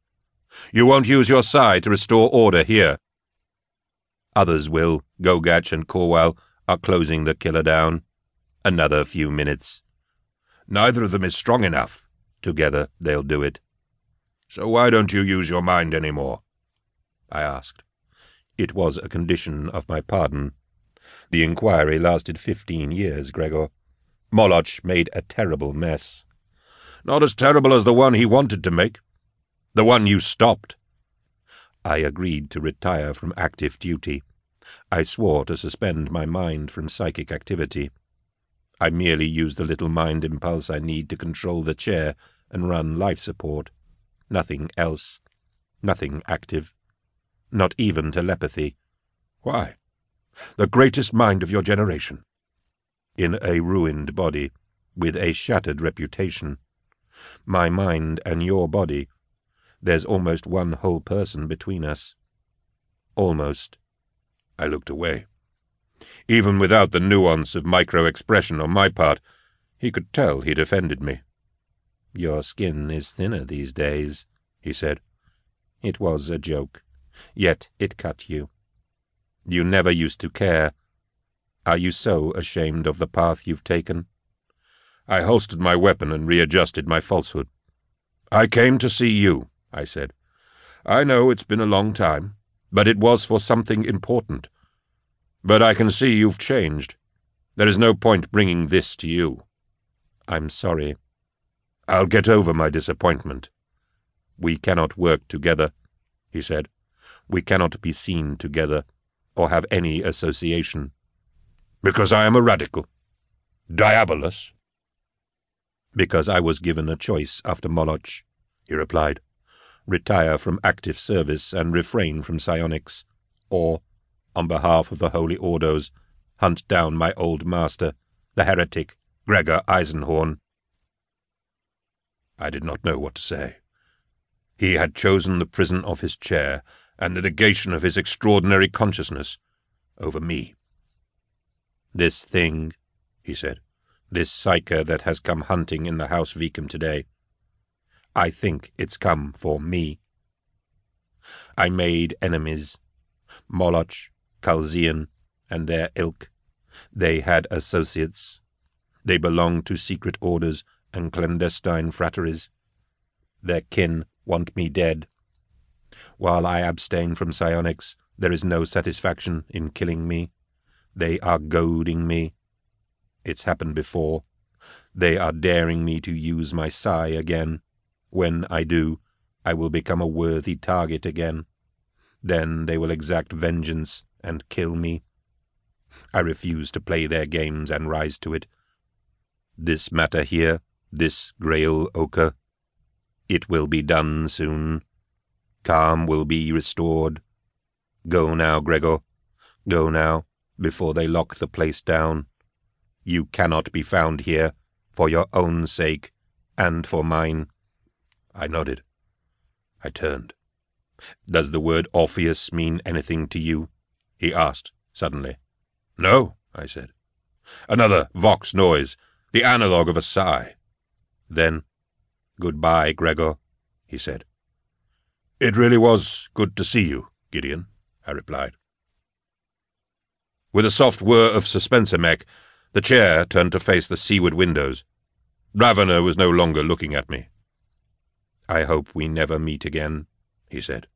You won't use your psi to restore order here. Others will. Gogach and Corwell are closing the killer down. Another few minutes. Neither of them is strong enough. Together they'll do it. So why don't you use your mind any more? I asked. It was a condition of my pardon. The inquiry lasted fifteen years, Gregor. Molotch made a terrible mess. Not as terrible as the one he wanted to make. The one you stopped. I agreed to retire from active duty. I swore to suspend my mind from psychic activity. I merely use the little mind impulse I need to control the chair and run life support. Nothing else. Nothing active. Not even telepathy. Why? The greatest mind of your generation in a ruined body. with a shattered reputation. My mind and your body. There's almost one whole person between us. Almost. I looked away. Even without the nuance of micro-expression on my part, he could tell he'd offended me. Your skin is thinner these days, he said. It was a joke, yet it cut you. You never used to care. Are you so ashamed of the path you've taken? I holstered my weapon and readjusted my falsehood. I came to see you, I said. I know it's been a long time, but it was for something important. But I can see you've changed. There is no point bringing this to you. I'm sorry. I'll get over my disappointment. We cannot work together, he said. We cannot be seen together, or have any association. Because I am a radical. Diabolus. Because I was given a choice after Molotch, he replied. Retire from active service and refrain from psionics, or, on behalf of the Holy Ordos, hunt down my old master, the heretic, Gregor Eisenhorn. I did not know what to say. He had chosen the prison of his chair and the negation of his extraordinary consciousness over me. This thing, he said, this psyker that has come hunting in the House Vicum today, I think it's come for me. I made enemies, Molotch, Chalzean, and their ilk. They had associates. They belonged to secret orders and clandestine frateries. Their kin want me dead. While I abstain from psionics, there is no satisfaction in killing me. They are goading me. It's happened before. They are daring me to use my psi again. When I do, I will become a worthy target again. Then they will exact vengeance and kill me. I refuse to play their games and rise to it. This matter here, this Grail ochre, it will be done soon. Calm will be restored. Go now, Gregor. Go now, before they lock the place down. You cannot be found here, for your own sake, and for mine. I nodded. I turned. Does the word Orpheus mean anything to you? he asked, suddenly. No, I said. Another vox noise, the analogue of a sigh. Then, goodbye, Gregor, he said. It really was good to see you, Gideon, I replied. With a soft whir of suspensor mech, the chair turned to face the seaward windows. Ravenor was no longer looking at me. I hope we never meet again, he said.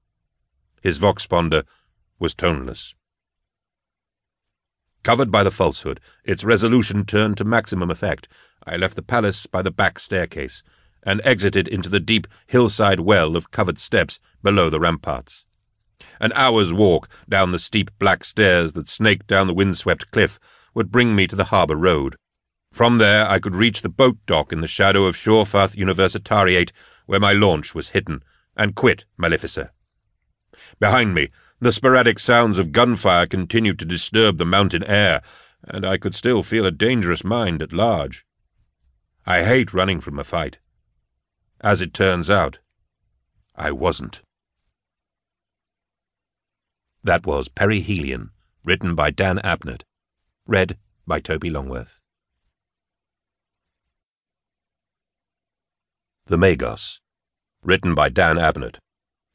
His voxponder was toneless. Covered by the falsehood, its resolution turned to maximum effect. I left the palace by the back staircase, and exited into the deep hillside well of covered steps below the ramparts. An hour's walk down the steep black stairs that snaked down the windswept cliff would bring me to the harbour road. From there I could reach the boat dock in the shadow of Shorfath Universitariate, where my launch was hidden, and quit Malefica. Behind me, the sporadic sounds of gunfire continued to disturb the mountain air, and I could still feel a dangerous mind at large. I hate running from a fight. As it turns out, I wasn't. That was Perihelion, written by Dan Abnett, read by Toby Longworth. The Magos, written by Dan Abnett,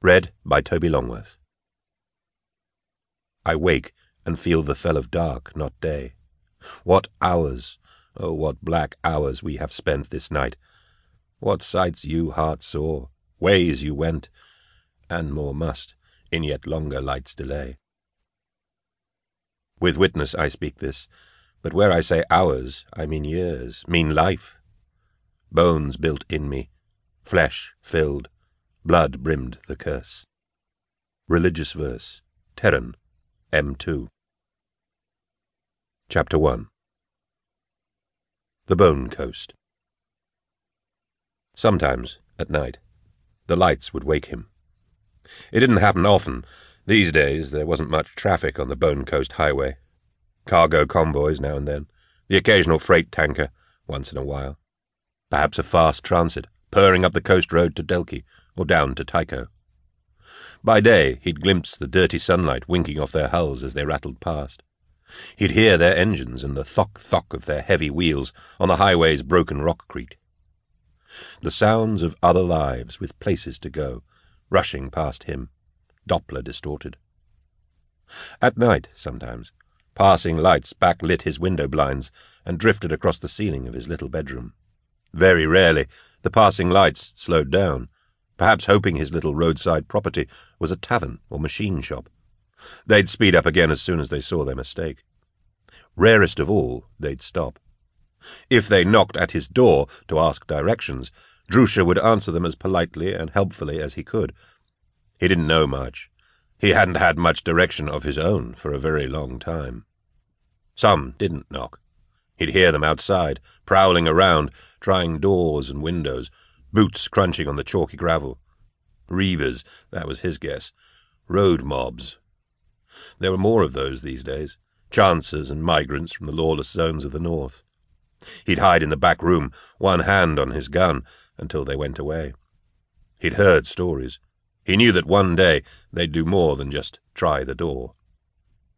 read by Toby Longworth. I wake and feel the fell of dark, not day. What hours, oh, what black hours we have spent this night. What sights you heart saw, ways you went, and more must, in yet longer light's delay. With witness I speak this, but where I say hours, I mean years, mean life. Bones built in me, flesh filled, blood brimmed the curse. Religious verse, Terran, M2. Chapter 1 The Bone Coast. Sometimes, at night, the lights would wake him. It didn't happen often. These days there wasn't much traffic on the Bone Coast Highway. Cargo convoys now and then, the occasional freight tanker, once in a while. Perhaps a fast transit, purring up the coast road to Delki, or down to Tycho. By day, he'd glimpse the dirty sunlight winking off their hulls as they rattled past. He'd hear their engines and the thock-thock of their heavy wheels on the highway's broken rockcrete. The sounds of other lives with places to go, rushing past him, Doppler distorted. At night, sometimes, passing lights backlit his window blinds and drifted across the ceiling of his little bedroom. Very rarely, the passing lights slowed down, perhaps hoping his little roadside property was a tavern or machine shop. They'd speed up again as soon as they saw their mistake. Rarest of all, they'd stop. If they knocked at his door to ask directions, Drusha would answer them as politely and helpfully as he could. He didn't know much. He hadn't had much direction of his own for a very long time. Some didn't knock. He'd hear them outside, prowling around, trying doors and windows, boots crunching on the chalky gravel. Reivers, that was his guess. Road mobs. There were more of those these days, chancers and migrants from the lawless zones of the north. He'd hide in the back room, one hand on his gun, until they went away. He'd heard stories. He knew that one day they'd do more than just try the door.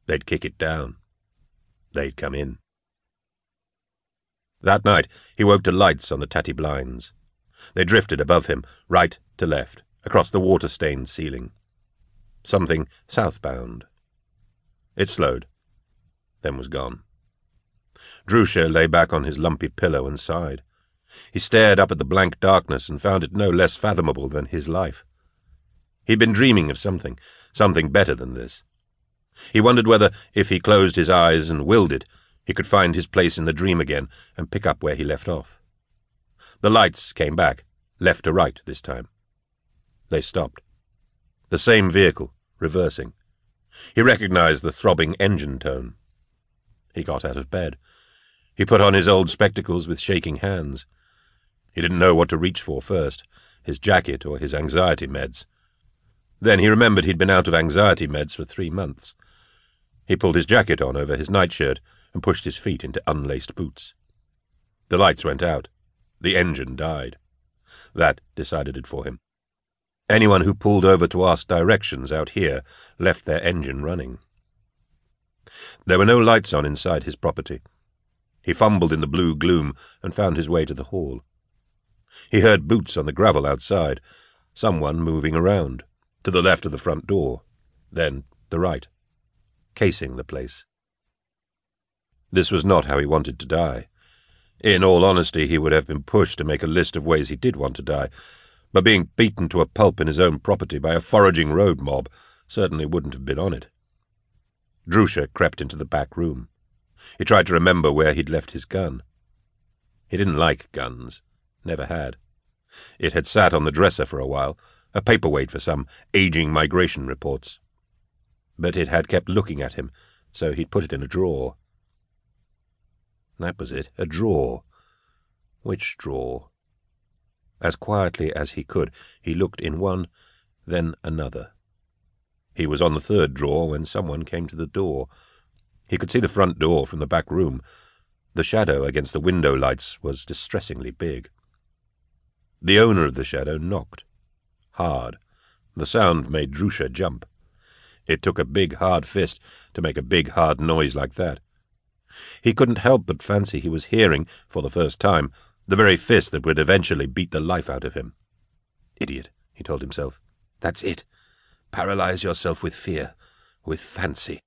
They'd kick it down. They'd come in. That night he woke to lights on the tatty blinds. They drifted above him, right to left, across the water-stained ceiling. Something southbound. It slowed, then was gone. Drusha lay back on his lumpy pillow and sighed. He stared up at the blank darkness and found it no less fathomable than his life. He'd been dreaming of something, something better than this. He wondered whether, if he closed his eyes and willed it, he could find his place in the dream again and pick up where he left off. The lights came back, left to right this time. They stopped. The same vehicle, reversing. He recognized the throbbing engine tone. He got out of bed. He put on his old spectacles with shaking hands. He didn't know what to reach for first, his jacket or his anxiety meds. Then he remembered he'd been out of anxiety meds for three months. He pulled his jacket on over his nightshirt and pushed his feet into unlaced boots. The lights went out. The engine died. That decided it for him. Anyone who pulled over to ask directions out here left their engine running. There were no lights on inside his property. He fumbled in the blue gloom and found his way to the hall. He heard boots on the gravel outside, someone moving around, to the left of the front door, then the right, casing the place. This was not how he wanted to die. In all honesty, he would have been pushed to make a list of ways he did want to die, but being beaten to a pulp in his own property by a foraging road mob certainly wouldn't have been on it. Drusha crept into the back room. He tried to remember where he'd left his gun. He didn't like guns. Never had. It had sat on the dresser for a while, a paperweight for some aging migration reports. But it had kept looking at him, so he'd put it in a drawer. That was it, a drawer. Which drawer? As quietly as he could, he looked in one, then another. He was on the third drawer when someone came to the door. He could see the front door from the back room. The shadow against the window lights was distressingly big. The owner of the shadow knocked. Hard. The sound made Drusha jump. It took a big, hard fist to make a big, hard noise like that. He couldn't help but fancy he was hearing, for the first time, the very fist that would eventually beat the life out of him. Idiot, he told himself. That's it. Paralyze yourself with fear, with fancy.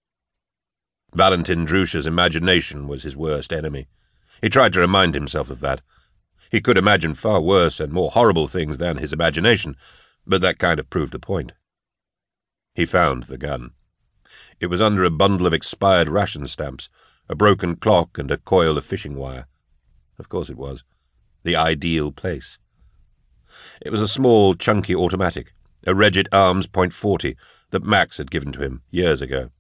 Valentin Drusha's imagination was his worst enemy. He tried to remind himself of that. He could imagine far worse and more horrible things than his imagination, but that kind of proved the point. He found the gun. It was under a bundle of expired ration stamps, a broken clock, and a coil of fishing wire. Of course it was. The ideal place. It was a small, chunky automatic, a Regit Arms .40 that Max had given to him years ago.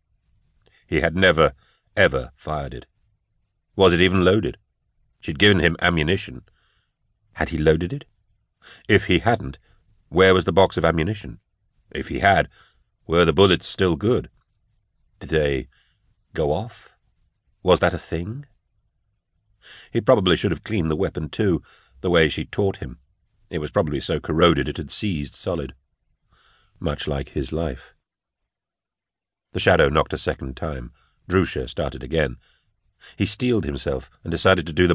He had never, ever fired it. Was it even loaded? She'd given him ammunition. Had he loaded it? If he hadn't, where was the box of ammunition? If he had, were the bullets still good? Did they go off? Was that a thing? He probably should have cleaned the weapon too, the way she taught him. It was probably so corroded it had seized solid. Much like his life. The shadow knocked a second time. Drusha started again. He steeled himself and decided to do the